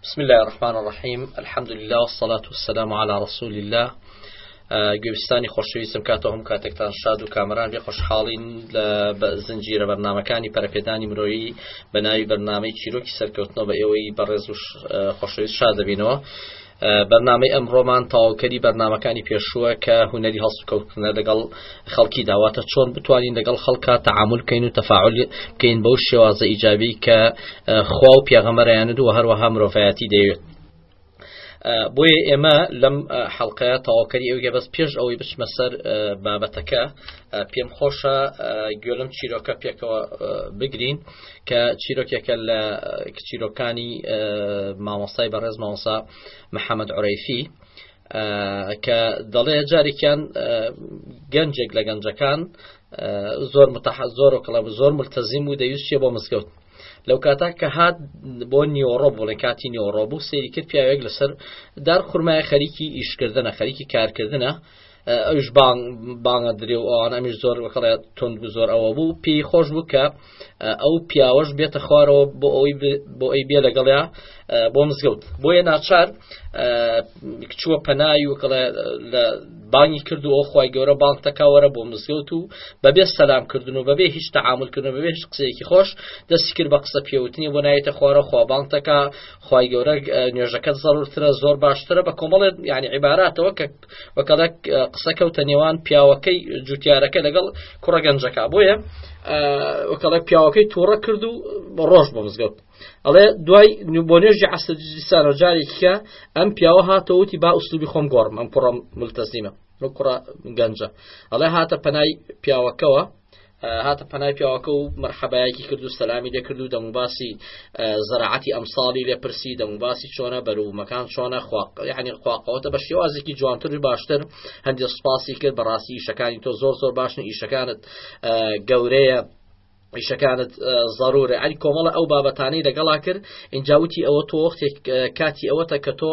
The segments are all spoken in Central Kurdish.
بسم اللە الرحمن الرحیم الحمد للە والصلاة والسلام علی رسول اللە گوێبیستانی خۆشەویستم کاتۆ هەم کاتێکتان شاد و کامران بێ خۆشحاڵین لە زنجیرە بەرنمەکانی پەرپێدانی مرۆیی بە ناوی بەرنمەی چیرۆکی سەرکەوتنەوە بە ئێوەی بەڕێز و خۆشەویست شاد دەبینەوە. بەرنمەی ئەمڕۆمان تاوکەری بەرنمەکانی پێشووە کە هوەری هەڵسوکەوتنە لەگەڵ خەڵکی داواتە چۆن بتوانین لەگەڵ خەڵکە تەعامل کەین و تەفاعل بکەین بەو شێوازە ئیجابی کە خوا و پیاغەمەرەیانە دووە هەروەها مرۆڤایەتی دەوێت بۆیە ئێمە لەم حەڵلقەیە تەواوکەری ئەوگە بەس پێش ئەوەی بچمە سەر بابەتەکە پێم خۆشە گوێلم چیرۆکە پێکەوە بگرین کە چیرۆکێکە لە چیرۆکانی مامۆستای بەڕێز مامۆسا محەممەد عرەیفی کە دەڵێ جارێکیان گەنجێک لە گەنجەکان زۆر متەح زۆر و کڵە زۆر ملتەزیم و دەویستێ بۆ مزگەوت لەو کاتا کە هات بۆ نیۆڕۆ بڵێ کاتی نیۆڕۆ بوو سێری کرد پیاوێک لەسەر دار خورمایە خەریکی ئیشکردنە خەریکی کارکردنە ئەوش بانگە درێ و ئەوان ئەمیش زۆر وەکڵێ تند و زۆر ئەوە بوو پێی خۆش بوو کە ئەو پیاوەش بێتە خوارەوە بۆ ئەوی بۆ ئەی بێ لەگەڵیا بۆ مزگەوت بۆیە ناچار چووە پەنای و کەڵێ لە بانگی کرد و ئەوخوای گەورە بانگ تەکاوەرە بۆ مزگەوت و بەبێ سەسلام کردن و بەبێ هیچ تعاملکردن بەبێ هیچ قسەیەکی خۆش دەستی کرد بە قسە پێوتنی بۆ نایێتە خوارە خوابانتەکە خی گەورە نوێژەکەت زەڕورترە زۆر باشترە بە کۆمەڵێت یعنی عیباراتەوە کە وەکەڵک قسە کەوتە نێوان پیاوەکەی جوتیارەکە لەگەڵ کوڕە گەنجەکە بۆیە وەکەڵە پیاوەکەی تووڕە کرد و بە ڕۆژ بۆ مزگەوت ئەڵێ دوای بۆ نوێژی عسەجیسان و جارێکیکە ئەم پیاوە هاتەوتی با ئوسلوبی خۆم گۆڕم ئەم کوڕم ملتەسیمە کوڕە گەنجە ئەڵێ هاتە پەنای پیاوەکەەوە هاتە پەنای پیاوەکە و مەرحەبایەکی کرد و سەلامی لێکرد و دەموباسی زەرعەتی ئەمساڵی لێپرسی دەموباسی چۆنە بەرومەکان چۆنە یعنی خواقەوەتە بە شێوازێکی جوانتر و باشتر هەندێک سپاسی کرد بەڕاستی ئیشەکانی تۆ زۆر زۆر باشن ئیشەکانت گەورەیە پیشەکانت ضرورە ئەنی کۆمەڵە ئەو بابەتانەی لەگەڵا کرد ئینجاوتی ئەوە تۆ وەختێک کاتی ئەوەتە کە تۆ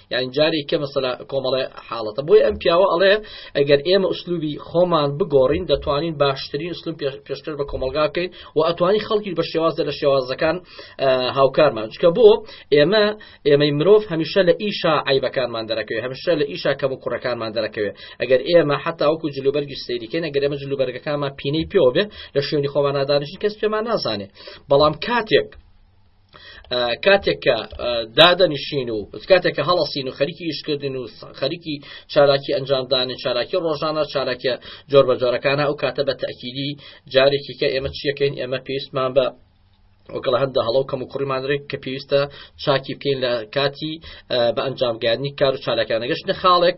یان جاری کە مەسەلا کۆمەڵێ حاڵەتە بۆی ئەم پیاوە ئەڵێ ئەگەر ئێمە ئوسلوبی خۆمان بگۆڕین دەتوانین باشترین ئوسلوب پێشکەش بە کۆمەلگا بکەین و ئەتوانی خەڵکی بە شێوازە لە شێوازەکان هاوکارمان چکە بۆ ئێمە ئێمەی مرۆڤ هەمیشە لە ئیشا عیبەکانمان دەرەکەوێت هەمیشە لە ئیشا کەم و کوڕەکانمان دەرەکەوێت ئەگەر ئێمە حتا وەکو جلوبەرگی سەیریکەین ئەگەر ئێمە جلوبەرگەکانمان پینەی پێوە بێ لە شوێنی خۆماننادانشی کەس پێمان نازانێ بەڵام کاتێک کاتێک کە دادەنیشین و کاتێک کە هەڵەسین و خەریکی ئیشکردن و خەریکی چالاکی ئەنجامدانێن چالاکی ڕۆژانە چالاکە جۆر بە جۆرەکانە ئەو کاتە بە تەکیلی جارێکی کە ئێمە چیەکەین ئێمە پێویستمان بە وەکڵ هەندە هەڵە و کەم و کوڕیمانرێک کە پێویستە چاکی بکەین لە کاتی بە ئەنجامگەیانی کار و چالاکانە گەشتە خاڵێک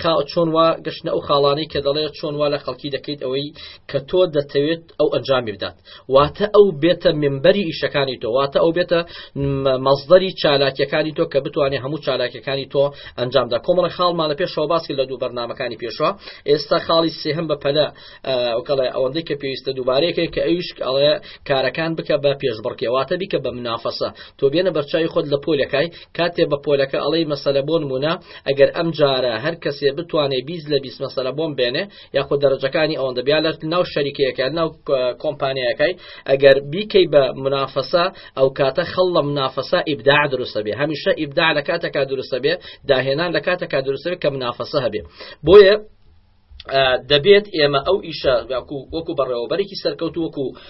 خاو چۆن وا گەشتە ئەو خاڵانەی کە دەڵێت چۆن وا لە خەڵکی دەکەیت ئەوەی کە تۆ دەتەوێت ئەو ئەنجامی بدات واتە ئەو بێتە ممبەری ئیشەکانی تۆ واتە ئەو بێتە مەزدەری چالاکیەکانی تۆ کە بتوانێت هەموو چالاکەکانی تۆ ئەنجامدا کۆمەڵە خاڵمان لە پێشەوە باسی لە دوو بەرنمەکانی پێشوە ئێستا خاڵی سێهم بە پەلە ئەوکەڵێ ئەوەندەی کە پێویستە دووبارەیەکێک کە ئەویشک ئەڵێ کارەکان بکە بە پێشبڕکێواتە بیکە بە منافەسە تۆ بێنە بەرچوی خۆت لە پۆلەکەی کاتێ بە پۆلەکە ئەڵەی مەسەلە بۆن مونە ئەگەر ئەم جارە هەر کەسێ بتوانێت بیست لە بیست مەسەلە بۆم بێنێ یاخود دەرەجەکانی ئەوەندە بیا لە ناو شەریکەکە ناو کۆمپانیەکەی ئەگەر بیکەی بە منافەسە ئەو کاتە خەڵ لە منافەسە ئیبدا دروستە بێ هەمیشە ئیبدا لە کاتەکە دروستە بێ داهێنان لە کاتەکە دروستە بێ کە منافەسە هەبێ بۆیە دەبێت ئێمە ئەو ئیشە وەکو بەڕێوەبەرێکی سەرکەوت وەکو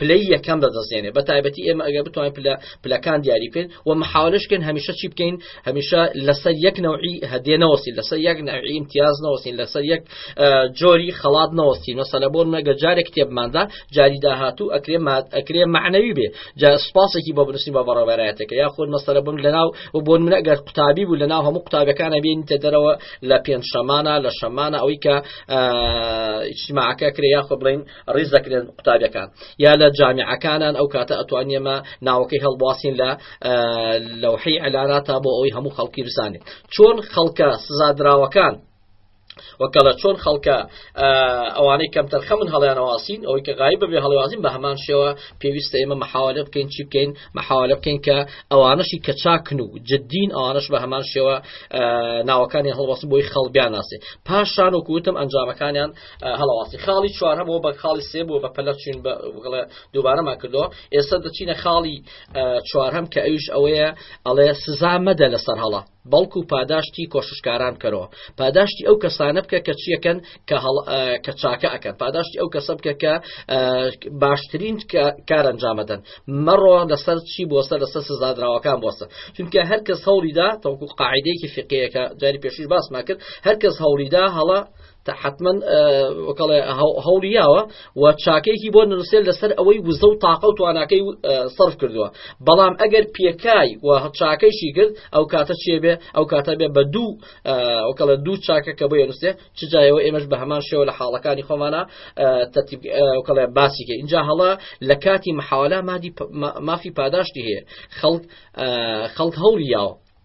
پلەی یەکەم دەدەستێنێ بەتایبەتی ئێمە ئەگەر بتوانین پلە پلەکان دیاری بکەین و محاولش کەین هەمیشە چی بکەین هەمیشە لەسەر یەک نەوعی هەدێ نەوەستی لەسەر یەک ناوی امتیاز نەوەستین لەسەر یەک جۆری خەڵات نەوەستی مەسەلە بۆ نەگە جارێک کتێبماندا جاری داهاتوو ئەکرێ مات ئەکرێ معنەوی بێ جا سپاسێکی بۆ بنووسین بە بەڕێبەرایەتەکە یا خۆن مەسەلە بوون لەناو و بۆن منە گەر قوتابی بوو لەناو هەموو قوتابەکانە بێنیتە دەرەوە لە پێنج شەمانە لە شەمانە ئەوەی کە ئیشتماعەکە کرێ یاخۆ بڵین ڕیز دەکرێن قوتابیەکان یا لە جامیعەکانان ئەو کاتە ئەتوانیەمە ناوەکەی هەڵباسین لە لەوحی ئەلاراتە بۆ ئەوی هەموو خەڵکی بزانێت چۆن خەڵکە سزادراوەکان وەکەڵە چۆن خەڵکە ئەوانەی کەم تەرخە من هەڵیانەواسین ئەوەی کە غای بەبێ هەڵوازین بە هەمان شێوە پێویستە ئێمە مححاولە بکەین چی بکەین مححاولە بکەین کە ئەوانەشی کە چاکن و جدین ئەوانش بە هەمان شێوە ناوەکانی هەڵواست بۆی خەڵبیان ناسێ پاشان و کوتم ئەنجامەکانیان هەڵاواسی خاڵی چوارەم بۆ بە خاڵی سێ بۆ بە پەلە چین بەڵێ دووبارەمان کردەوە ئێستا دەچینە خاڵی چوارهەم کە ئەوش ئەوەیە ئەڵێ سزا مەدە لەسەر هەڵە بەڵکو پاداشتی کۆششکاران کەەوە پاداشتی ئەو کەسانە بکە کە چیەکەن کە چاکە ئەکەن پاداشتی ئەو کەسە بکە کە باشترین کارەنجامەدەن مەڕۆ لەسەر چی بۆسە لەسەر سزادراوەکان بۆسە چونکە هەر کەس هەوڵیدا تەوەکو قاعدەیەکی فقەیەەکە جاری پێشوش باسما کرد هەر کەس هەوڵیدا هەڵە حتممەن وکڵێ هەوڵیاوە و چاکێکی بۆ نرسێل لەسەر ئەوەی وزە و تاقە و تواناکەی سرف کردووە بەڵام ئەگەر پێکای و چاکەیشی کرد ئەو کاتە چێ بێ ئەو کاتە بێ بە دوو وکڵە دوو چاکە کە بۆ نووسێ چ جایەوە ئێمەش بە هەمان شێوە لە حاڵەکانی خۆمانە تەتیبکڵێ باسیکە اینجا هەڵە لە کاتی محاولا مادی مافی پاداشتی هەیە خەڵک خەڵک هەوڵیاوە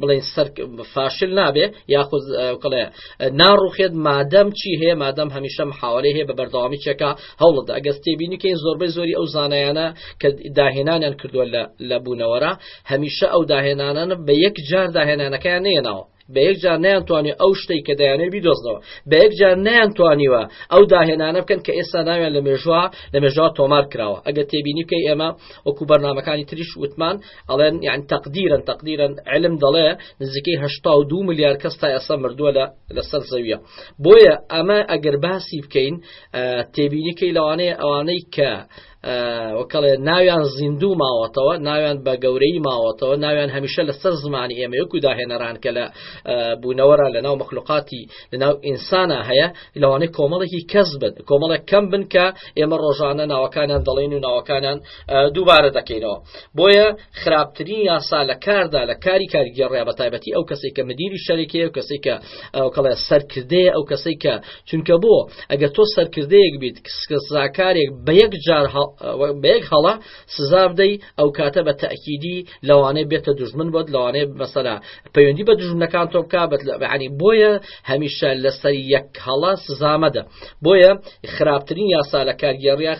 بڵین سەر فاشل نابێ یاخود کڵێ ناڕوخێت مادەم چی هەیە مادەم هەمیشە محاوەێ هەیە بە بەردەوامی چێکە هەوڵدا ئەگەس تێبینیکەین زۆربەی زۆری ئەو زانایانە کە داهێنانیان کردووە لە بوونەوەرە هەمیشە ئەو داهێنانە بە یەک جار داهێنانەکەیان نێناوە بە یەک جار نەیانتوانی ئەو شتەی کە دەیانەوێت بیدۆزنەوە بە یەک جار نەیانتوانیوە ئەو داهێنانە بکەن کە ئێستا ناویان لە مێژوە لە مێژەوە تۆمار کراوە ئەگە تێبینی بکەی ئێمە وەکو بەرنمەکانی تریش وتمان ئەڵێن یان تەقدیرن تەقدیرن علم دەڵێ نزیکەی هشتا و دو ملیار کەس تا ئێستا مردووە لە لەسەر زەویە بۆیە ئەمە ئەگەر باسی بکەین تێبینیکەی لەوانەیە ئەوانەی کە وەکەڵێ ناویان زیندوو ماوەتەوە ناویان بە گەورەی ماوەتەوە ناویان هەمیشە لەسەر زمانی ئێمە وەکو داهێنەران کە لە بوونەوەرە لە ناو مەخلوقاتی لە ناو ئینسانە هەیە لەوانەی کۆمەڵێکی کەس بن کۆمەڵێک کەم بن کە ئێمە ڕۆژانە ناوەکانیان دەڵێن و ناوەکانیان دووبارە دەکەینەوە بۆیە خراپترین یاسا لە کاردا لە کاری کارگەڕێ بە تایبەتی ئەو کەسێک کە مدیری شەرێکی ئەو کەسێک کە ئەو کەڵێ سەرکردەیە ئەو کەسێک کە چونکە بۆ ئەگەر تۆ سەرکردەیەک بیت سزاکارێک بە یەک جار بە یەک هەڵە سزا بدەی ئەو کاتە بە تاکیدی لەوانەیە بێتە دژمن بۆت لەوانەیە مەسەلا پەیوەندی بە دژمنەکان تۆ بک بەت لەعنی بۆیە هەمیشە لەسەر یەک هەڵە سزامەدە بۆیە خراپترین یاسا لە کارگێڕیا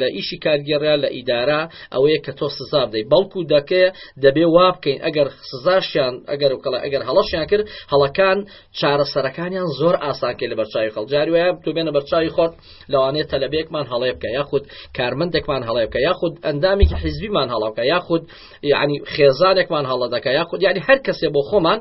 لە ئیشی کارگێڕیا لە ئیدارە ئەوەیە کە تۆ سزا بدەی بەڵکو دەکەێ دەبێ وا بکەین ئەگەر سزاشیان ئەگەر و کەڵە ئەگەر هەڵەشیان کرد هەڵەکان چارەسەرەکانیان زۆر ئاسانکەی لە بەرچوی خەڵ جاری وایە تو بێنە بەرچوی خۆت لەوانەیە تەلەبێکمان هەڵێ بکە یاخود کارمەندێکمان هەڵێ بکە یاخود ئەندامێکی حیزبیمان هەڵاوکە یاخود ینی خێزانێکمان هەڵە دەکە یاخود یعنی هەر کەسێ بۆ خۆمان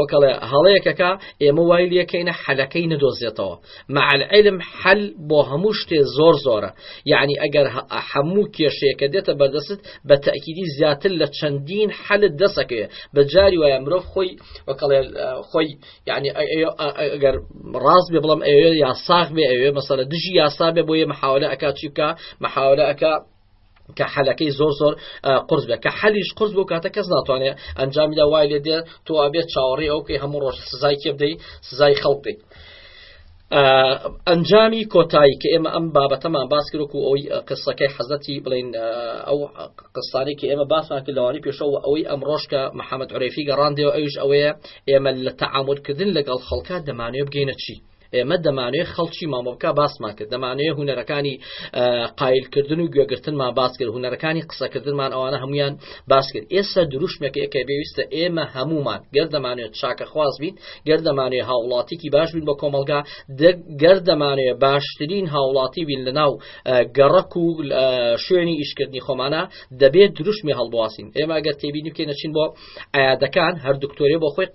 وەکەڵێ هەڵەیەکەکە ئێمە وای لەکەینە حەلەکەی نەدۆزێتەوە مەعەلعلم حەل بۆ هەموو شتێ زۆر زۆرە یعنی ئەگەر هەموو کێشەیەکە دێتە بەردەست بە تەکیدی زیاتر لە چەندین حەلت دەسەکەێ بە جاری وایە مرۆڤ خۆی وەکەڵێ خۆی یعنی ئەگەر ڕاست بێ بڵم ئەوێ یاساخ بێ ئەوێ مەسەرە دژی یاسا بێ بۆیە محاولە ئەک چی بکە محاولە ئەک کە حەلەکەی زۆر زۆر قرس بێت کە حەلیش قرس بۆ کاتە کەس ناتوانێت ئەنجامی لە وای لێ دێت تۆ ئەبێت چاوەڕێ ئەو کەی هەموو ڕۆژ سزای کێ بدەیت سزای خەڵک بێت. ئەنجامی کۆتایی کە ئێمە ئەم بابەتەمان باس کرد و ئەوی قسەکەی حەزەتی بڵین ئەو قستانی کە ئێمە باسمان کرد لەوانی پێشەوە ئەوەی ئەم ڕۆژکە محەممەد عرێفی گەڕاندەوە ئەوش ئەوەیە ئێمە لە تەعاملکردن لەگەڵ خەڵکە دەمانێ بگەینە چی ئێمە دەمانەوێت خەڵکی مامۆبکە باسمان کرد دەمانەیە هوەرەکانی قایلکردن و گوێگرتنمان باس کرد هوەرەکانی قسەکردنمان ئەوانە هەمویان باس کرد ئێستا دروشمێک ئێکە بێویستە ئێمە هەمومان گەر دەمانێت چاکە خواز بیت گەر دەمانێ هاوڵاتیکی باش بین بە کۆمەلگا گەر دەمانێ باشترین هاوڵاتی بین لە ناو گەڕک و شوێنی ئیشکردنی خۆمانە دەبێت دروشمی هەڵبواسین ئێمە گەر تێبینی بکەینەچین بۆ عیادەکان هەر دکتۆری بۆ خۆی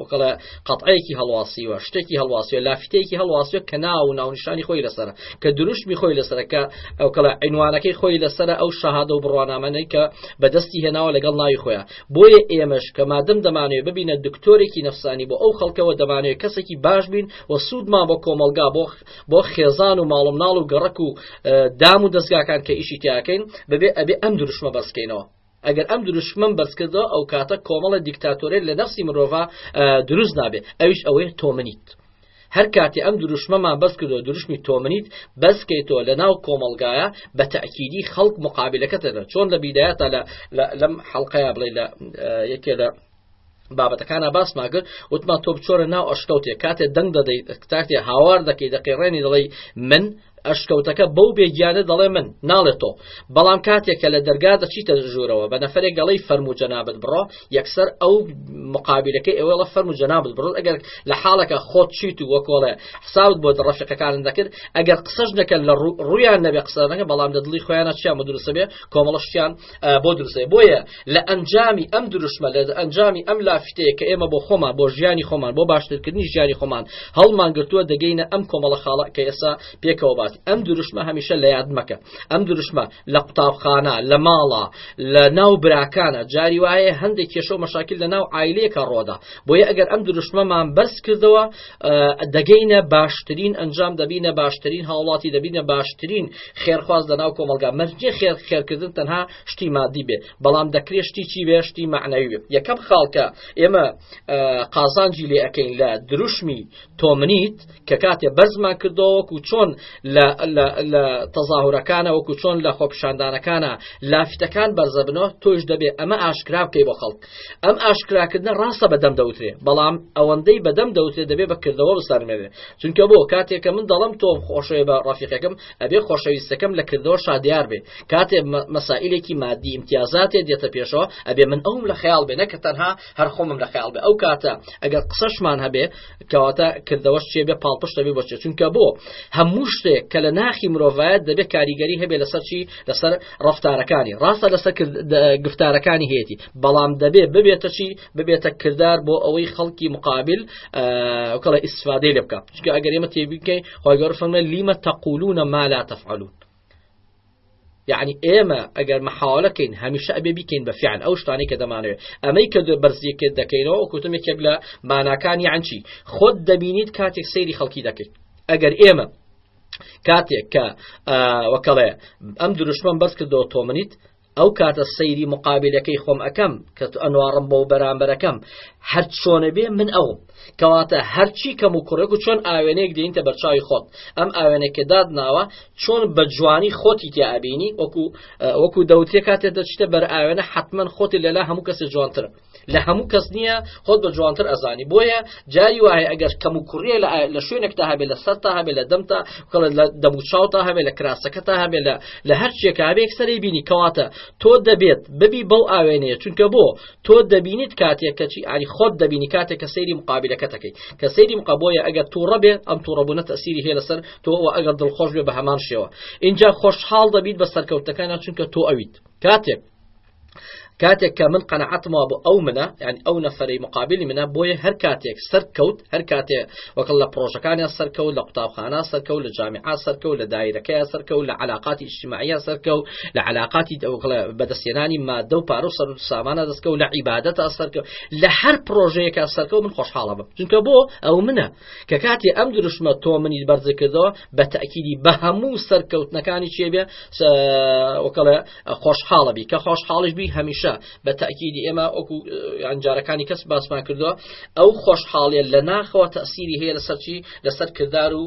وکڵە قەتعەیەکی هەڵواسیوە شتێکی هەڵواسیوە لافتەیەکی هەڵواسیوە کە ناو و ناونیشانی خۆی لەسرە کە دروشمی خۆی لەسەرەکە ئەو کەڵە عینوانەکەی خۆی لەسرە ئەو شەهادە و بڕوانامەەی کە بەدەستی هێناوە لەگەڵ ناوی خۆیان بۆیە ئێمەش کە مادەم دەمانوێت ببینە دکتۆرێکی نەفسانی بۆ ئەو خەڵکەوە دەمانوێت کەسێکی باش بین و سوودمان بۆ کۆمەلگا بۆ بۆ خێزان و ماڵم ناڵ و گەڕک و دام و دەستگاکان کە ئیشی تیاکەین بەبێ ئەبێ ئەم دروشمە بەسکەینەوە ئەگەر ئەم دروشمەم بەرزکردەوە ئەوکاتە کۆمەڵە دیکتاتۆرێ لە نەفسی مرۆڤا دروست نابێ ئەویش ئەوەیە تۆ منیت. هەر کاتی ئەم دروشمەمان بەس کردو دروشمی تۆمنیت بەسکەیتەوە لە ناو کۆمەلگایە بە تاکیدی خەڵک مقابلەکەتەدە چۆن لە بیداە تا لە لەم حڵلقەیە بڵێ لە یەکێ لە بابەتەکانا باسما کرد وتمان تۆ بچۆرە ناو ئەشکەوتێ کاتێ دەنگ دەدەیت کاتێ هاوار دەکەی دەقێڕێنی دەڵی من ئەشکەوتەکە بەو بێگیانە دەڵێ من ناڵێت تۆ بەڵام کاتێک کە لە دەرگا دەچیتە ژوورەوە بە نەفرێک گەڵی فەرمو جەنابەت بڕۆ یەکسەر ئەو مقابلەکەی ئەوێڵە فەرمو جەنابەت بڕۆ ئەگەر لە حاڵەکە خۆت چیت و وەکۆڵێ حساوت بۆ دڕەفقەکان دەکرد ئەگەر قسەش نەکەن لە ڕویان نەبێ قسەنەکە بەڵام لە دڵی خۆیانە چیان مدروسە بێ کۆمەڵشتیان بۆ دروستێ بۆیە لە ئەنجامی ئەم دروشمە لە ئەنجامی ئەم لافتەیە کە ئێمە بۆ خۆمان بۆ ژیانی خۆمان بۆ باشترکردنی ژیانی خۆمان هەڵمان گرتووە دەگەینە ئەم کۆمەڵە خاڵە کە ئێستا پێکەوە باس ئەم دروشمە هەمیشە لە یاد مەکە ئەم دروشمە لە قوتابخانە لە ماڵە لە ناو براکانە جاری وایە هەندێک کێشە و مەشاکل لە ناو ئایلەکە ڕۆدا بۆیە ئەگەر ئەم دروشمەمان بەرز کردەوە دەگەینە باشترین ئەنجام دەبینە باشترین هاوڵاتی دەبینە باشترین خێرخواز لە ناو کۆمەلگا مەرجێ خێر خێرکردن تەنها شتی مادی بێ بەڵام دەکرێت شتی چی بێ شتی معنەوی بێت یەکەم خاڵکە ئێمە قازانجی لێ ئەەکەین لە دروشمی تۆمنیت کە کاتێ بەرزمان کردەوەکو چۆن لە تەزاهورەکانە وەکو چۆن لە خۆپشاندانەکانە لافتەکان بەرزەبنەوە تۆش دەبێت ئەمە ئاشکرا بکەی بۆ خەڵک ئەم ئاشکراکردنە ڕاستە بەدەم دەوترێ بەڵام ئەوەندەی بەدەم دەوترێ دەبێ بە کردەوە بسەرمێنێ چونکە بۆ کاتێکە من دەڵم تۆم خۆشەوێ بە ڕافیقەکەم ئەبێ خۆشەویستەکەم لە کردەوە شادیار بێ کاتێ مەسائلێکی مادی امتیازاتێ دێتە پێشەوە ئەبێ من ئەوم لە خەیاڵ بێ نەکە تەنها هەر خۆمم لە خەیاڵ بێ ئەو کاتە ئەگەر قسەشمان هەبێ کەواتە کردەوەش چێ بێ پاڵپشتە بێ بۆچێ چونکە بۆ هەموو شتێک کە لە ناخی مرۆڤایەت دەبێت کاریگەری هەبێ لەسەر چی لەسەر ڕەفتارەکانی ڕاستە لەسەر گفتارەکانی هەیەی بەڵام دەبێ ببێتە چی ببێتە کردار بۆ ئەوەی خەڵکی مقابل کەڵە ئیسفادەی لە بکات چکە ئەگەر ئێمە تێبیکەین خۆگەۆر فەمە لیمە تەقولونە مالا تەفعلون یعنی ئێمە ئەگەر مححاولەکەین هەمیشە ئەبێ بیکەین بە فیان ئەو شتانی کە دەمانوێت ئەمەی کە بەرزیەکرد دەکەینەوە کوتم یەکێک لە ماناکانی ئەنچی خۆت دەبینیت کاتێک سەیری خەڵکی دەکەیت ئەگەر ئێمە کاتێک کە وەکەڵێ ئەم دروشمەم بەس کردەوە تۆ منیت ئەو کاتە سەیری مقابلەکەی خۆم ئەەکەم کە تو ئەنوارم بۆ بەرامبەرەکەم هەر چۆنە بێ من ئەو کەواتە هەرچی کەم و کوڕێک و چۆن ئاوێنێک دێنتە بەرچاوی خۆت ئەم ئاوێنێکە داد ناوە چۆن بە جوانی خۆتی تیابینی وەکو وەکو دەوتێ کاتێ دەچتە بەر ئاوێنە حتمما خۆتی لەلا هەموو کەسە جوانترە لە هەموو کەس نییە خۆت بە جوانتر ئەزانی بۆیە جاری وایە ئەگەر کەم و کوڕیە لە شوێنێکتا هەبێت لە سەرتا هەبێت لە دەمتا کەڵە لە دەموچاوتا هەبێت لە کراسەکەتا هەبێت لە لە هەر شتێکا بێک سەری بینی کەواتە تۆ دەبێت ببی بەو ئاوێنەیە چونکە بۆ تۆ دەبینیت کاتێک کەچی ئاری خۆت دەبینی کاتێک کە سەیری مقابلەکەتەکەی کە سەیری مقابۆیە ئەگەر تووڕە بێت ئەم تووڕەبوونە تەسیری هەیە لەسەر تۆ ئەگەر دڵخۆش بێ بە هەمان شێوە اینجا خۆشحاڵ دەبیت بە سەرکەوتەکانە چونکە تۆ ئەویت کاتێک کاتێک کە من قەنەعەتمەوە بۆ ئەو منە یان ئەو نەفرەی مقابلی منە بۆیە هەر کاتێک سەرکەوت هەر کاتێ وەکڵ لە پرۆژەکانیان سەرکەوت لە قوتابخانە سەرکەوت لە جامیعا سەرکەوت لە دایرەکەیان سەرکەوت لە علااقاتی ئیشتیماعە سەرکەوت لە علااقاتی دەوکڵە بەدەستێنانی مادە و پارۆ سەر سامانە دەستکەوت لە عیباەتە سەرکەوت لە هەر پرۆژەیەکە سەرکەوت من خۆشحاڵە بم چونکە بۆ ئەو منە کە کاتی ئەم دروشمە تۆ منی بەرزکردەوە بە تاکیدی بە هەموو سەرکەوتنەکانی چێ بێ وەکڵە خۆشحاڵە بی کە خۆشحاڵش بی هەمیشە بە تاکیدی ئێمە ئۆکو ئەنجارەکانی کەس باسمان کردووە ئەو خۆشحاڵێن لە ناخەوە تەسیری هەیە لە سەرچی لەسەر کردار و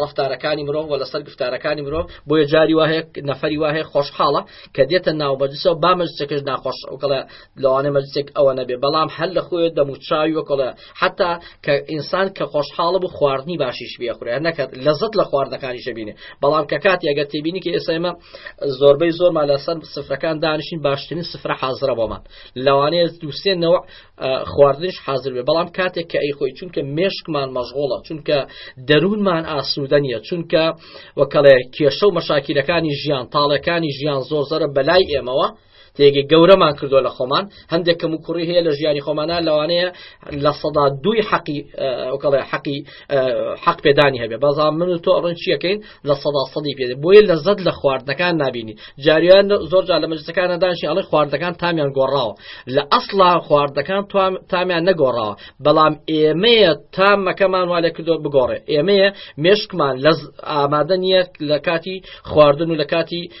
ڕفتارەکانی مرۆڤ و لەسەر گفتارەکانی مرۆڤ بۆیە جاری وهەیە نەفری وهەیە خۆشحاڵە کە دێتە ناوبەرجسەوە بامەجچەکەش ناخۆش ئەوکەڵە لەوانەیە مەجلسێک ئەوە نەبێ بەڵام هەر لە خۆێت دەموچاوی وەکڵە حتا کە ئینسان کە خۆشحاڵە بوو خواردنی باشیش بێخورێ نەکرد لە زەت لە خواردنەکانی شەبینێ بەڵام کە کاتی ئەگەر تێبینی کە ئێسایمە زۆربەی زۆرمان لەسەر سفرەکان دانیشین باشترین سفرە حازرە بۆمان لەوانەیە دووسێنەوە خواردنش حاضر بێ بەڵام کاتێک کە ئەی خۆی چونکە مێشکمان مەژغۆڵە چونکە دەروونمان ئاسوودە نیە چونکە وەکەڵێ کێشە و مەشاکیلەکانی ژیان تاڵەکانی ژیان زۆر زەرە بەلای ئێمەوە تێگەی گەورەمان کردووە لە خۆمان هەندێک کەم و کوڕی هەیە لە ژیانی خۆمانە لەوانەیە لە سەدا دووی حەقی ئەوکەڵێ حەقی حەق پێدانی هەبێ بەزا من و تۆ ئەڕن چیەکەین لە سەدا سەدی پێ بۆیە لە زەد لە خواردنەکان نبینی جاریان زۆر جا لە مەجلسەکانە دانشی ئەڵی خواردەکان تامیان گۆڕاوە لە ئەسڵا خواردەکان تامیان نەگۆڕاوە بەڵام ئێمەیە تامەکەمان والێ کردو بگۆڕێ ئێمەیە مێشکمان لە ئامادە نییە لە کاتی خواردن و لە کاتی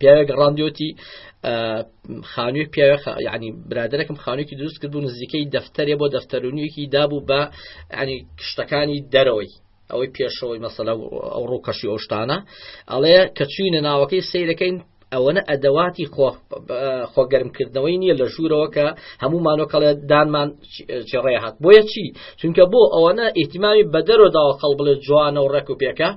پیاوێک ڕاندیۆتی خانوێ پیاوێ ینی برادێکم خانوێکی دروست کرد و نزیکەی دەفتەرێ بۆ دەفتەرونیەکی دابوو بە ینی شتەکانی دەرەوەی ئەوەی پێشەوەی مەسەلە ئەو ڕووکەشی ئەوشتانە ئەڵەیە کە چوینە ناوەکەی سیرەکەین ئەوەنە ئەدەواتی خۆگەرمکردنەوەی نییە لە ژوورەوە کە هەموو مانۆکەڵێ دانمان چێڕێ هاات بۆیە چی چونکە بۆ ئەوەنە ئیتیمامی بەدەرەوە داوە خەڵ بڵێ جوانە و ڕێک و پێکە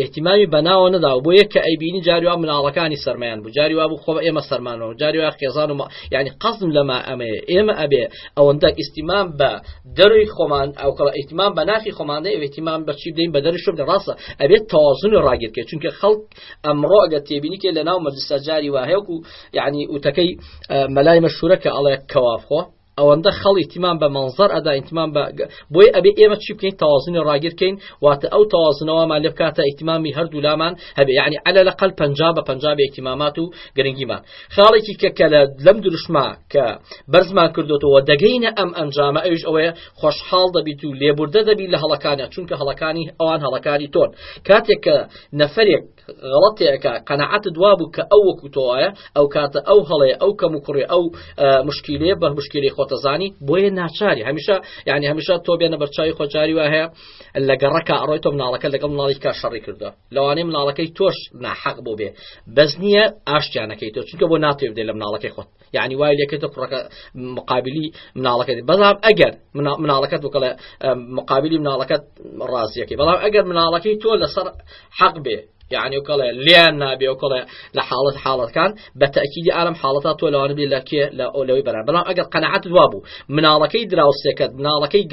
ئیهتیمامی بەناوە نەدا و بۆ یەک کە ئەیبینی جاری وا مناڵەکانی سەرمایان بوو جاری وا بوو خۆ ئێمە سەرمانەوە جاری وا خێزان و ما یعنی قەزم لەما ئەمەیە ئێمە ئەبێ ئەوەندە ئیسیمان بە دەروی خۆمان ئەو کەڵە ئیتیمان بە ناخی خۆمانە ئێتیمان بەچی بدەین بە دەری شوب لە ڕاستە ئەبێت تەوازن و ڕاگیرکە چونکە خەڵک ئەمڕۆ ئەگە تێبینی کێ لە ناو مەجلسە جاری واهەیەک و یعنی وتەکەی مەلای مەشورە کە ئەڵێ کەوافخۆ ئەوەندە خەڵ ئیتیمان بە مەنزەر ئەدا ئیتمان بە بۆی ئەبێ ئێمە چی بکەین تەوازنی ڕاگیرکەین واتە ئەو تەوازنەوەمان لێ بکاتە ئیتیمامی هەردوو لامان هەبێ یعنی ئەلە لە قەل پ بە پ بە ئیتیمامات و گرنگیمان خاڵێکی کە کە لە لەم دروشما کە بەرزمان کردوەوە دەگەینە ئەم ئەنجامە ئەوش ئەوەیە خۆشحاڵ دەبیت و لێبوردە دەبی لە هەڵەکانە چونکە هەڵەکانی ئەوان هەڵەکانی تۆن کاتێک کە نەفرێک غەڵەت تێئەکا قەناعەتت وابوو کە ئەو وەکو تۆ وایە ئەو کاتە ئەو هەڵەیە ئەو کەم و کوڕێ ئەو مشکیلێ بە مشکلی خۆتەزانی بۆیە ناچاری هەمیشە یعنی هەمیشە تۆ بێنە بەرچوی خۆجاری وە هەیە لە گەڕەکە ئەڕۆی تۆ مناڵەکە لەگەڵ مناڵی کا شەڕی کردە لەوانەیە مناڵەکەی تۆش ناحەق بۆ بێ بەس نییە ئاشتیانەکەی تۆ چونکە بۆ ناتێ بدێ لە مناڵەکەی خۆت یعنی وای لەکەێتە کوڕەکە مقابلی مناڵەکەت بەڵام ئەگەر مناڵەکەت وکەڵێ مقابلی مناڵەکەت ڕاستیەکەی بەڵام ئەگەر مناڵەکەی تۆ لەسەر حەق بێ یعنی و کەڵێ لیان نابێ و کەڵێ لە حاڵت حاڵەتکان بە تەکیدی ئارم حاڵەتا تۆ لەوانە بێ لەکێ لە ئۆلەوەی بەران بەڵام ئەگەر قەنەعات وا بوو مناڵەکەی دراوسێکەت مناڵەکەی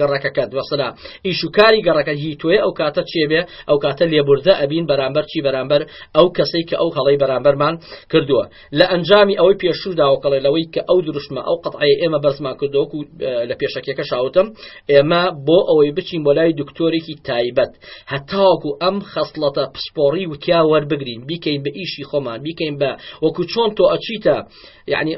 گەڕەکەکەت وەسەلا ئیش و کاری گەڕەکە هی تۆێ ئەو کاتە چێ بێ ئەو کاتە لێبوردە ئەبین بەرامبەر چی بەرامبەر ئەو کەسەی کە ئەو هەڵی بەرامبەرمان کردووە لە ئەنجامی ئەوەی پێشوودا وکەڵێ لەوەی کە ئەو دروشمە ئەو قەتعی ئێمە بەرزمان کردۆک و لە پێشەکیەکە شاوتم ئێمە بۆ ئەوەی بچین بۆ لای دکتۆرێکی تایبەت هەتاوەکو ئەم خەسڵەتە پسپۆڕی وتیا وەربگرین بیکەین بە ئیشی خۆمان بیکەین بە وەکو چۆن تۆ ئەچیتە یعنی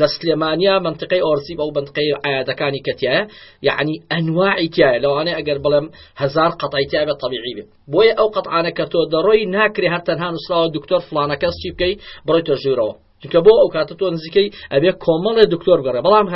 لە سلێمانیا منطقەی ئۆرزیب ئەو بنتقەی عادەکانی کەتیایە یعنی ئەنواعی تایە لەوانەیە ئەگەر بڵێم هزار قەتایتیا بە طبیعی بێت بۆیە ئەو قەتعانە کە تۆ دەڕۆی ناکرێ هەر تەنها نووسراوە دکتۆر فلانە کەس چی بکەی بڕۆیتە ژوورەوە چونکە بۆ ئەو کاتە تۆ نزیکەی ئەبێ کۆمەڵێ دکتۆر گەڕێ بەڵام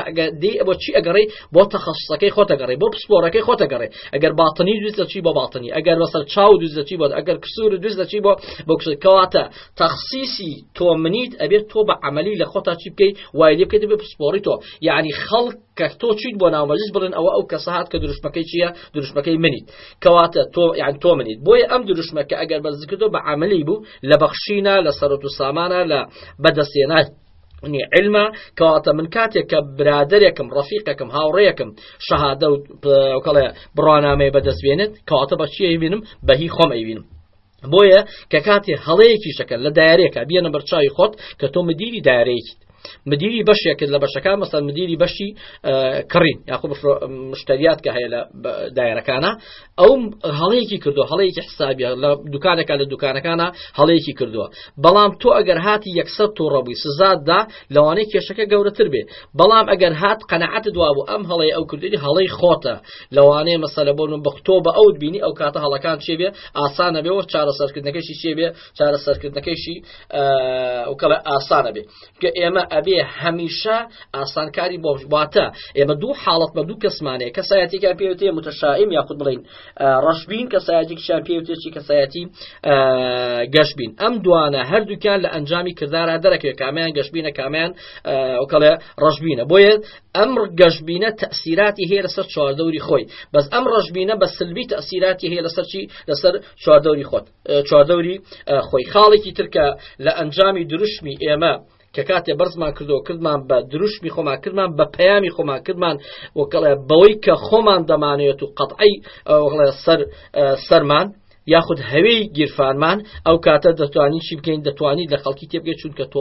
دی بۆ چی ئەگەڕی بۆ تەخصەکەی خۆتەگەڕی بۆ پسپۆرەکەی خۆتەگەڕێ ئەگەر باتنی دوست دەچی بۆ باتنی ئەگەر بەسەر چاو دوست دەچی بۆ ئەگەر کسور دوست دەچی بۆ بۆ کەواتە تەخصیسی تۆ منیت ئەبێت تۆ بە عملی لە خۆتا چی بکەی وای لێ بکەیت بە پسپۆری تۆ یعنی خەڵک کە تۆ چیت بۆ ناو مەجلس بڵێن ئەوە ئەو کەسە هات کە دروشمەکەی چییە دروشمەکەی منیت کەواتە تۆ یان تۆ منیت بۆیە ئەم دروشمە کە ئەگەر بەرزکردۆ بە عملی بوو لە بەخشینە لە سەرۆت و سامانە لە بەدەستێنات نی علمە کەواتە من کاتێک کە برادێکم ڕفیقەکەم هاوڕێیەکم شەهادە و کەڵێ بڕانامەیە بەدەستێنێت کەواتە بەچیە بینم بەهی خۆم ئەیبینم بۆیە کە کاتێ هەڵەیەکی شەکە لە دایرێکە بیێنە بەرچاوی خۆت کە تۆ مدیری دایرەیەکیت مدیری بەشێکت لە بەشەکان مەسەر مدیری بەشی کڕین یاخۆ مشتریات کە هەیە لە دایرەکانە ئەو هەڵەیەکی کردو هەڵەیەکی حسابە لە دوکانەکە لە دوکانەکانە هەڵەیەکی کردووە بەڵام تۆ ئەگەر هاتی یەکسەر تۆڕەبووی سزاددا لەوانەیە کێشەکە گەورەتر بێ بەڵام ئەگەر هات قەنەعەت دوا بوو ئەم هەڵەیە ئەو کردنی هەڵەی خۆتە لەوانەیە مەسەلە بۆ نموونە تۆ بە ئەوت بینی ئەو کاتە هەڵەکان چێ بێ ئاسانە بێ و چارەسەرکردنەکەشی چێ بێ چارەسەرکردنەکەشی وکەڵە ئاسانە بێ کە ئێمە ئەبێ هەمیشە ئاسانکاری بۆ باتە ئێمە دوو حاڵەت بە دوو کەسمانەیە کەسایەتێکیان پێوتێ متەشائیم یاخود بڵین ڕەشبین کەسایەتێکیان پێوتێکی کەسایەتی گەشبین ئەم دوانە هەردووکیان لە ئەنجامی کردارا دەرەکەوێت کامیان گەشبینە کامیان وکەڵێ ڕەشبینە بۆیە ئەم گەشبینە تەسیراتی هەیە لەسەر چواردەوری خۆی بەس ئەم ڕژبینە بە سلبی تەسیراتی هەیە لەسەر چی لەسەر چواردەوری خۆت چواردەوری خۆی خاڵێکی ترکە لە ئەنجامی دروشمی ئێمە کە کاتێ بەرزمان کردو کردمان بە دروشمی خۆمان کردمان بە پەیامی خۆمان کردمان وکڵێ بەوەی کە خۆمان دەمانێت و قەتعی ئەوڵێ سەر سەرمان یاخود هەوی گیرفانمان ئەو کاتە دەتوانین چی بکەین دەتوانین لە خەڵکی تێبگەی چونکە تۆ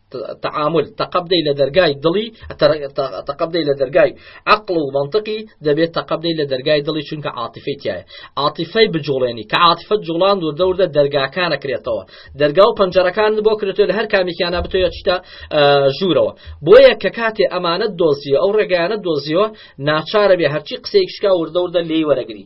تعامل تەقەبدەی لە دەرگای دڵی تەقەبدەی لە دەرگای عقل و منطقی دەبێت تەقەبدەی لە دەرگای دڵی چونکە عاتیفەی تایە عاتیفەی بجوڵێنی کە عاتیفە جوڵان دوور دەوردە دەرگاکانە کرێتەوە دەرگا و پەنجەرەکان بۆ کرێتەوە لە هەر کامێکیانە بتۆە چتە ژوورەوە بۆیە کە کاتێ ئەمانەت دۆزیە ئەو ڕێگەیانە دۆزیەوە ناچارە بێ هەرچی قسەیەکشکا وردەوردە لێی وەرەگری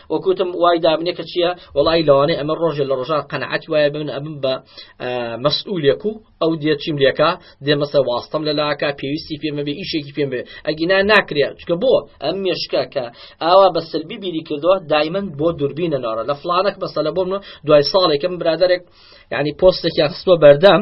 وەک وتم وای دابنێ کە چییە وڵی لەوانەیە ئەمە ڕۆژێ لە ڕۆژان قەنەعەت وایە بن ئەبم بە مەسئولێک و ئەو دێت چیم لێکە دێمەسە واستم لە لاکە پێویستی پێمە بێ ئیشێکی پێم بێ ئەگینا ناکرێت چکە بۆ ئەم مێشکە کە ئاوا بە سلبی بیری کردووە دایمەن بۆ دوربینە نارە لە فلانک بەسە لە بۆم دوای ساڵێکم برادێک ینی پۆستێکیان خستوە بەردەم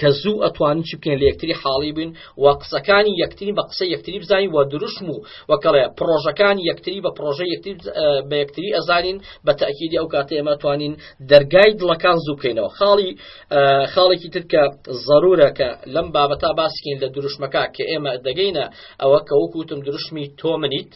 کە زوو ئەتوانن چی بکەین لە یەکتری حاڵی بین و قسەکانی یەکتری بە قسە یەکتری بزانین و دروشم و وەکەڵێ پڕۆژەکانی یەکتری بە پڕۆژە یەکتری بە یەکتری ئەزانین بە تاکیدی ئەو کاتە ئێمە توانین دەرگای دڵەکان زوو بکەینەوە خاڵی خاڵێکی تر کە ضرورە کە لەم بابەتا باسکین لە دروشمەکە کە ئێمە دەگەینە ئەوە کە وەکوتم دروشمی تۆ منیت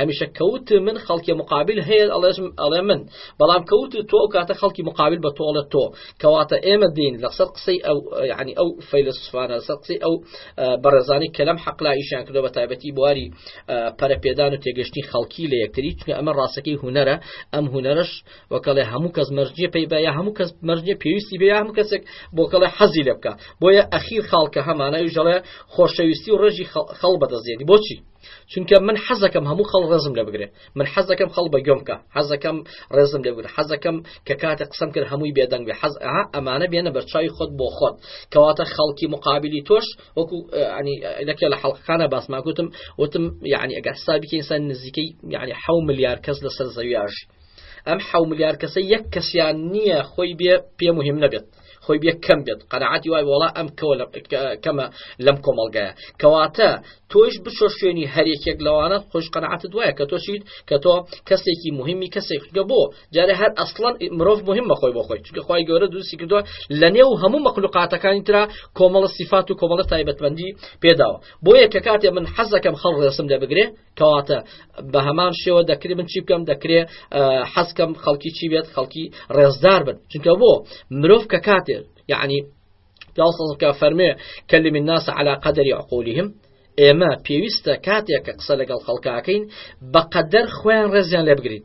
هەمیشە کەوت من خەڵکی مقابل هەیە ئەڵێژم ئەڵێ من بەڵام کەوت تۆ ئەو کاتە خەڵکی مقابل بە تۆڵە تۆ کەواتە ئێمە دین لەسەر قسەی ئەو یعنی ئەو فەیلسوفانە لەسەر قسەی ئەو بەڕێزانی کە لەم حەقلا ئیشیان کردو بە تایبەتی بواری پەرەپێدان و تێگەشتنی خەڵکی لە یەکتری چونکە ئەمە ڕاستەکەی هوەرە ئەم هوەرش وەکەڵێ هەموو کەس مەرجیە پێی بە یا هەموو کەس مەرجیە پێویستی بە هەموو کەسێک بۆ کەڵێ حەزی لێ بکە بۆیە ئەخیر خاڵکە هەمانە ژەڵێ خۆشەویستی و ڕێژی خەڵ بەدەستێنی بۆچی چونکە من حەزەکەم هەموو خەڵ ڕێزم لە بگرێت من حەزەکەم خەڵ بە گۆم بکە حەزەکەم ڕێزم لە بگرێت حەزەکەم کە کاتە قسەم کرد هەمووی بێدەنگ بێ حەز ئەها ئەمانە بێنە بەرچاوی خۆت بۆ خۆت کەواتە خەڵکی مقابلی تۆش وەکو ینی لەکێ لە حەڵقەکانە باسما گوتم وتم یعنی ئەگەر حسابی کە ئینسان نزیکەی یعنی حو ملیار کەس لەسەر زەویاژ ئەم حەو ملیار کەسە یەک کەسیان نییە خۆی بێ پێ مهم نەبێت خۆی بێ کەم بێت قەنەعاتی وای وڵا ئەم کەوە کەمە لەم کۆمەلگایە کەواتە تۆش بچۆ شوێنی هەرێکێک لەوانە خۆش قەنەعات دوایە کە تۆشیت کە تۆ کەسێکی مهمی کەسێک گە بۆ جارێ هەر ئەسڵەن مرۆڤ مهمە خۆی بۆ خۆی چکە خخوای گەورە دووسی کردووە لە نێو هەموو مەخلوقاتەکانی تررا کۆمەڵە سیفات و کۆمەڵە تایبەتمەندی پێداوە بۆیە کە کاتێ من حەزەکەم خەڵ ڕێسم لێ بگرێ کەواتە بە هەمان شێوە دەکرێت من چی بکەم دەکرێت حەزکەم خەڵکی چی بێت خەڵکی ڕێزدار بن چونکە بۆ مرۆڤ کە کاتێت یعنی پیاڵسەکە فەرمێ کەلی من ناسە علا قەدەری عقولهم ئێمە پێویستە کاتێک کە قسە لەگەڵ خەڵکاکەین بەقەدەر خۆیان ڕێزیان لێ بگرین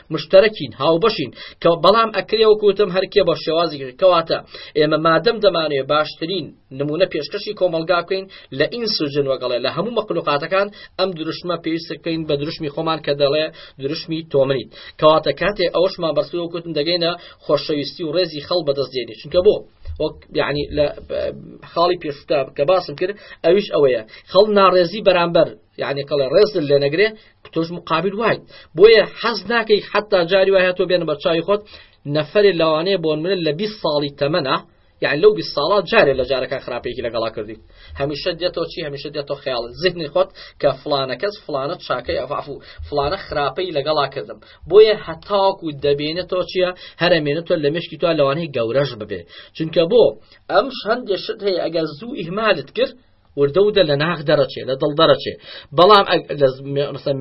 مشتەرەکین هاوبەشین کە بەڵام ئەکرێ وەکو وتم هەر کێ بە شێوازی کەواتە ئێمە مادەم دەمانەوێ باشترین نمونە پێشکەشی کۆمەڵگا بکەین لە ئینس و جن وەگەڵێ لە هەموو مەخلوقاتەکان ئەم دروشمە پێویست بکەین بە دروشمی خۆمان کە دەڵێ دروشمی تۆمنیت کەواتە کاتێ ئەوشمان بەرسی وەکو وتم دەگەینە خۆشەویستی و ڕێزی خەڵ بەدەست دێنێ چونکە بۆ وەک یعنی لە خاڵی پێشوتە کە باسم کرد ئەویش ئەوەیە خەڵ ناڕێزی بەرامبەر یعنی قەڵێ ڕێزل لێ نەگرێ تۆش مقابل وایت بۆیە حەز ناکەی حتا جاری وایە تۆ بێنە بەرچوی خۆت نەفرێ لەوانەیە بۆ منە لە 20 ساڵی تەمەە یان لەو 20 ساڵا جارێ لە جارەکە خراپێکی لەگەڵا کردی هەمیشە دێتەوە چی هەمیشە دێتەوە خیاڵ زیهنی خۆت کە فلانە کەس فلانە چاکەی ئەفافو فلانە خراپەی لەگەڵا کردم بۆیە هەتاوەکو دەبێنێتەوە چییە هەرمێنێتەوە لە مشکی تو لەوانەیە گەورەش ببێ چونکە بۆ ئەم هەندێشت هەیە ئەگەر زوو ئیهمالت کرد وردە ودە لە ناخ دەرەچێ لە دڵ دەرەچێ بەڵام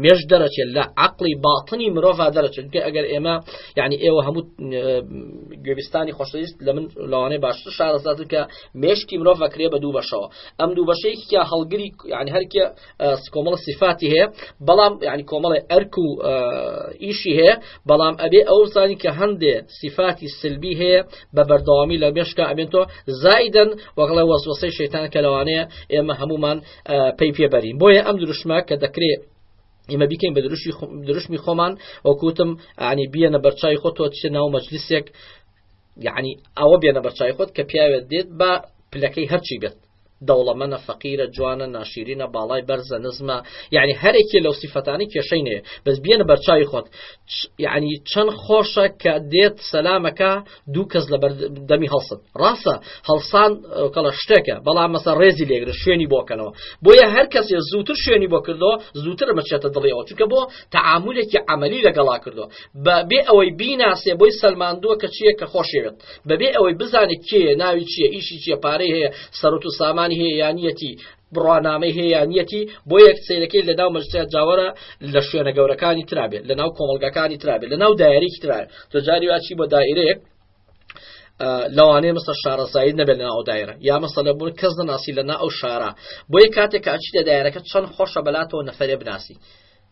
مێش دەرەچێت لە عقلی باتنی مرۆڤ دەرەچێت پێ ئەگەر ئێمە یعنی ئێوە هەموو گوێبستانی خۆشەویست لە من لاوانەی باشتر شارەزات کە مێشکی مرۆڤ ئەکرێ بە دوو بەشەوە ئەم دوو بەشەیەکیا هەڵگری ینی هەرکە کۆمەڵە سیفاتی هەیە بەڵام ینی کۆمەڵی ئەرک و ئیشی هەیە بەڵام ئەبێ ئەو زانی کە هەندێ سیفاتی سلبی هەیە بە بەردەوامی لە مێشکا ئەبێن تۆ زایدن وەگڵە وەسوەسەی شەیتان کە لەوانەیە ئێمە هەمومان پێی پێبەرین بۆیە ئەم دروشمە کە دەکرێت ئمە بیکەین بە دروشی دروشمی خۆمان وەکوتم ئەنی بیەنە بەرچای خۆ تۆ چ ناو مەجلیسێک یعنی ئەوە بێنە بەرچای خۆت کە پیاوێت دێت بە پلەکەی هەرچی بێت دەوڵەمەنە فەقیرە جوانە ناشیرینە باڵای بەرزە نزمە یعنی هەرێکی لەو سیفەتانی کێشەی نێ بەس بیێنە بەرچاوی خۆت یعنی چەند خۆشە کە دێت سەلامەکە دوو کەس لە دەمی هەڵسن ڕاستە هەڵسان کەڵە شتێکە بەڵام مەسە ڕێزی لێگر شوێنی بۆکەنەوە بۆیە هەر کەسێ زووتر شوێنی بۆ کردەوە زووتر مەچێتە دڵیەوە چونکە بۆ تعاملێکی عملی لەگەڵا کردو بە بێ ئەوەی بیناسێ بۆی سەلماندووە کە چیە کە خۆشێت بەبێ ئەوەی بزانێت کێیە ناوی چییە ئیشی چییە پارەی هەیە سەرۆت و سامانی هەیە یانیەتی بڕوانامەی هەیەیانەتی بۆ یەک سیرەکەی لە ناو مەجسیا جاوەرە لە شوێنە گەورەکانی ترابێت لە ناو کۆمەلگەکانی ترابێت لە ناو دایرێکی ترا تۆجاری واچی بۆ دایرەیەک لەوانەیە مەسە شارەزایی نەبێت لە ئەو دایرە یا مەسە لە بوون کەس نەناسی لەنا ئەو شارە بۆیە کاتێک کاچی لە دایرەکە چەند خۆشە بەلاتەوە نەفرێ بناسی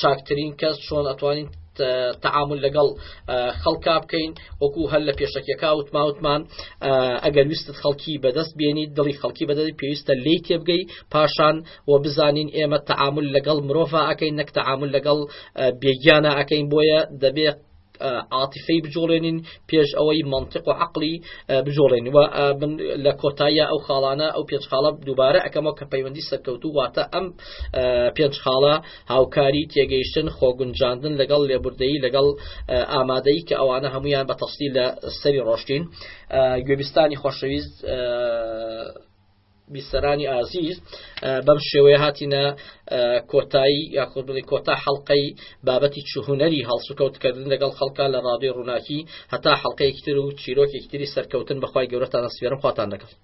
چاکترین کەس چۆن ئەتوانین تعامل لەگەڵ خەڵکا بکەین وەکو هەر لە پێشەکیەکە وتماوتمان ئەگەر ویستت خەڵکی بەدەست بێنیت دڵی خەڵکی بەدەست پێویستە لی تێبگەی پاشان و بزانین ئێمە تعامل لەگەڵ مرۆڤ ئەکەین نەک تعامل لەگەڵ بێگیانە ئەەکەین بۆیە دەبێت عاتفەی بجۆڵێنین پێش ئەوەی منطق و عقلی بجۆڵێن و من لە کۆتاییە ئەو خاڵانە ئەو پێنج خاڵە دووبارە ئەەکەمەوە کە پەیوەندی سەرکەوتو واتە ئەم پێنج خاڵە هاوکاری تێگەیشتن خۆگونجاندن لەگەڵ لێبوردەی لەگەڵ ئامادەی کە ئەوانە هەمویان بە تەستی لە سەری ڕۆشتین گوێبستانی خۆشەویست بیسەرانی ئازیز بەم شێوەیە هاتینە کۆتایی یاخود بڵی کۆتا حەڵلقەی بابەتی چ هوەری هەڵسوکەوتکردن لەگەڵ خەڵکان لە ڕادێ ڕووناکی هەتا حەڵلقەیەکی تر و چیرۆکێکتری سەرکەوتن بەخوای گەورەتان ئەسپێرم خواتان لەگەڵ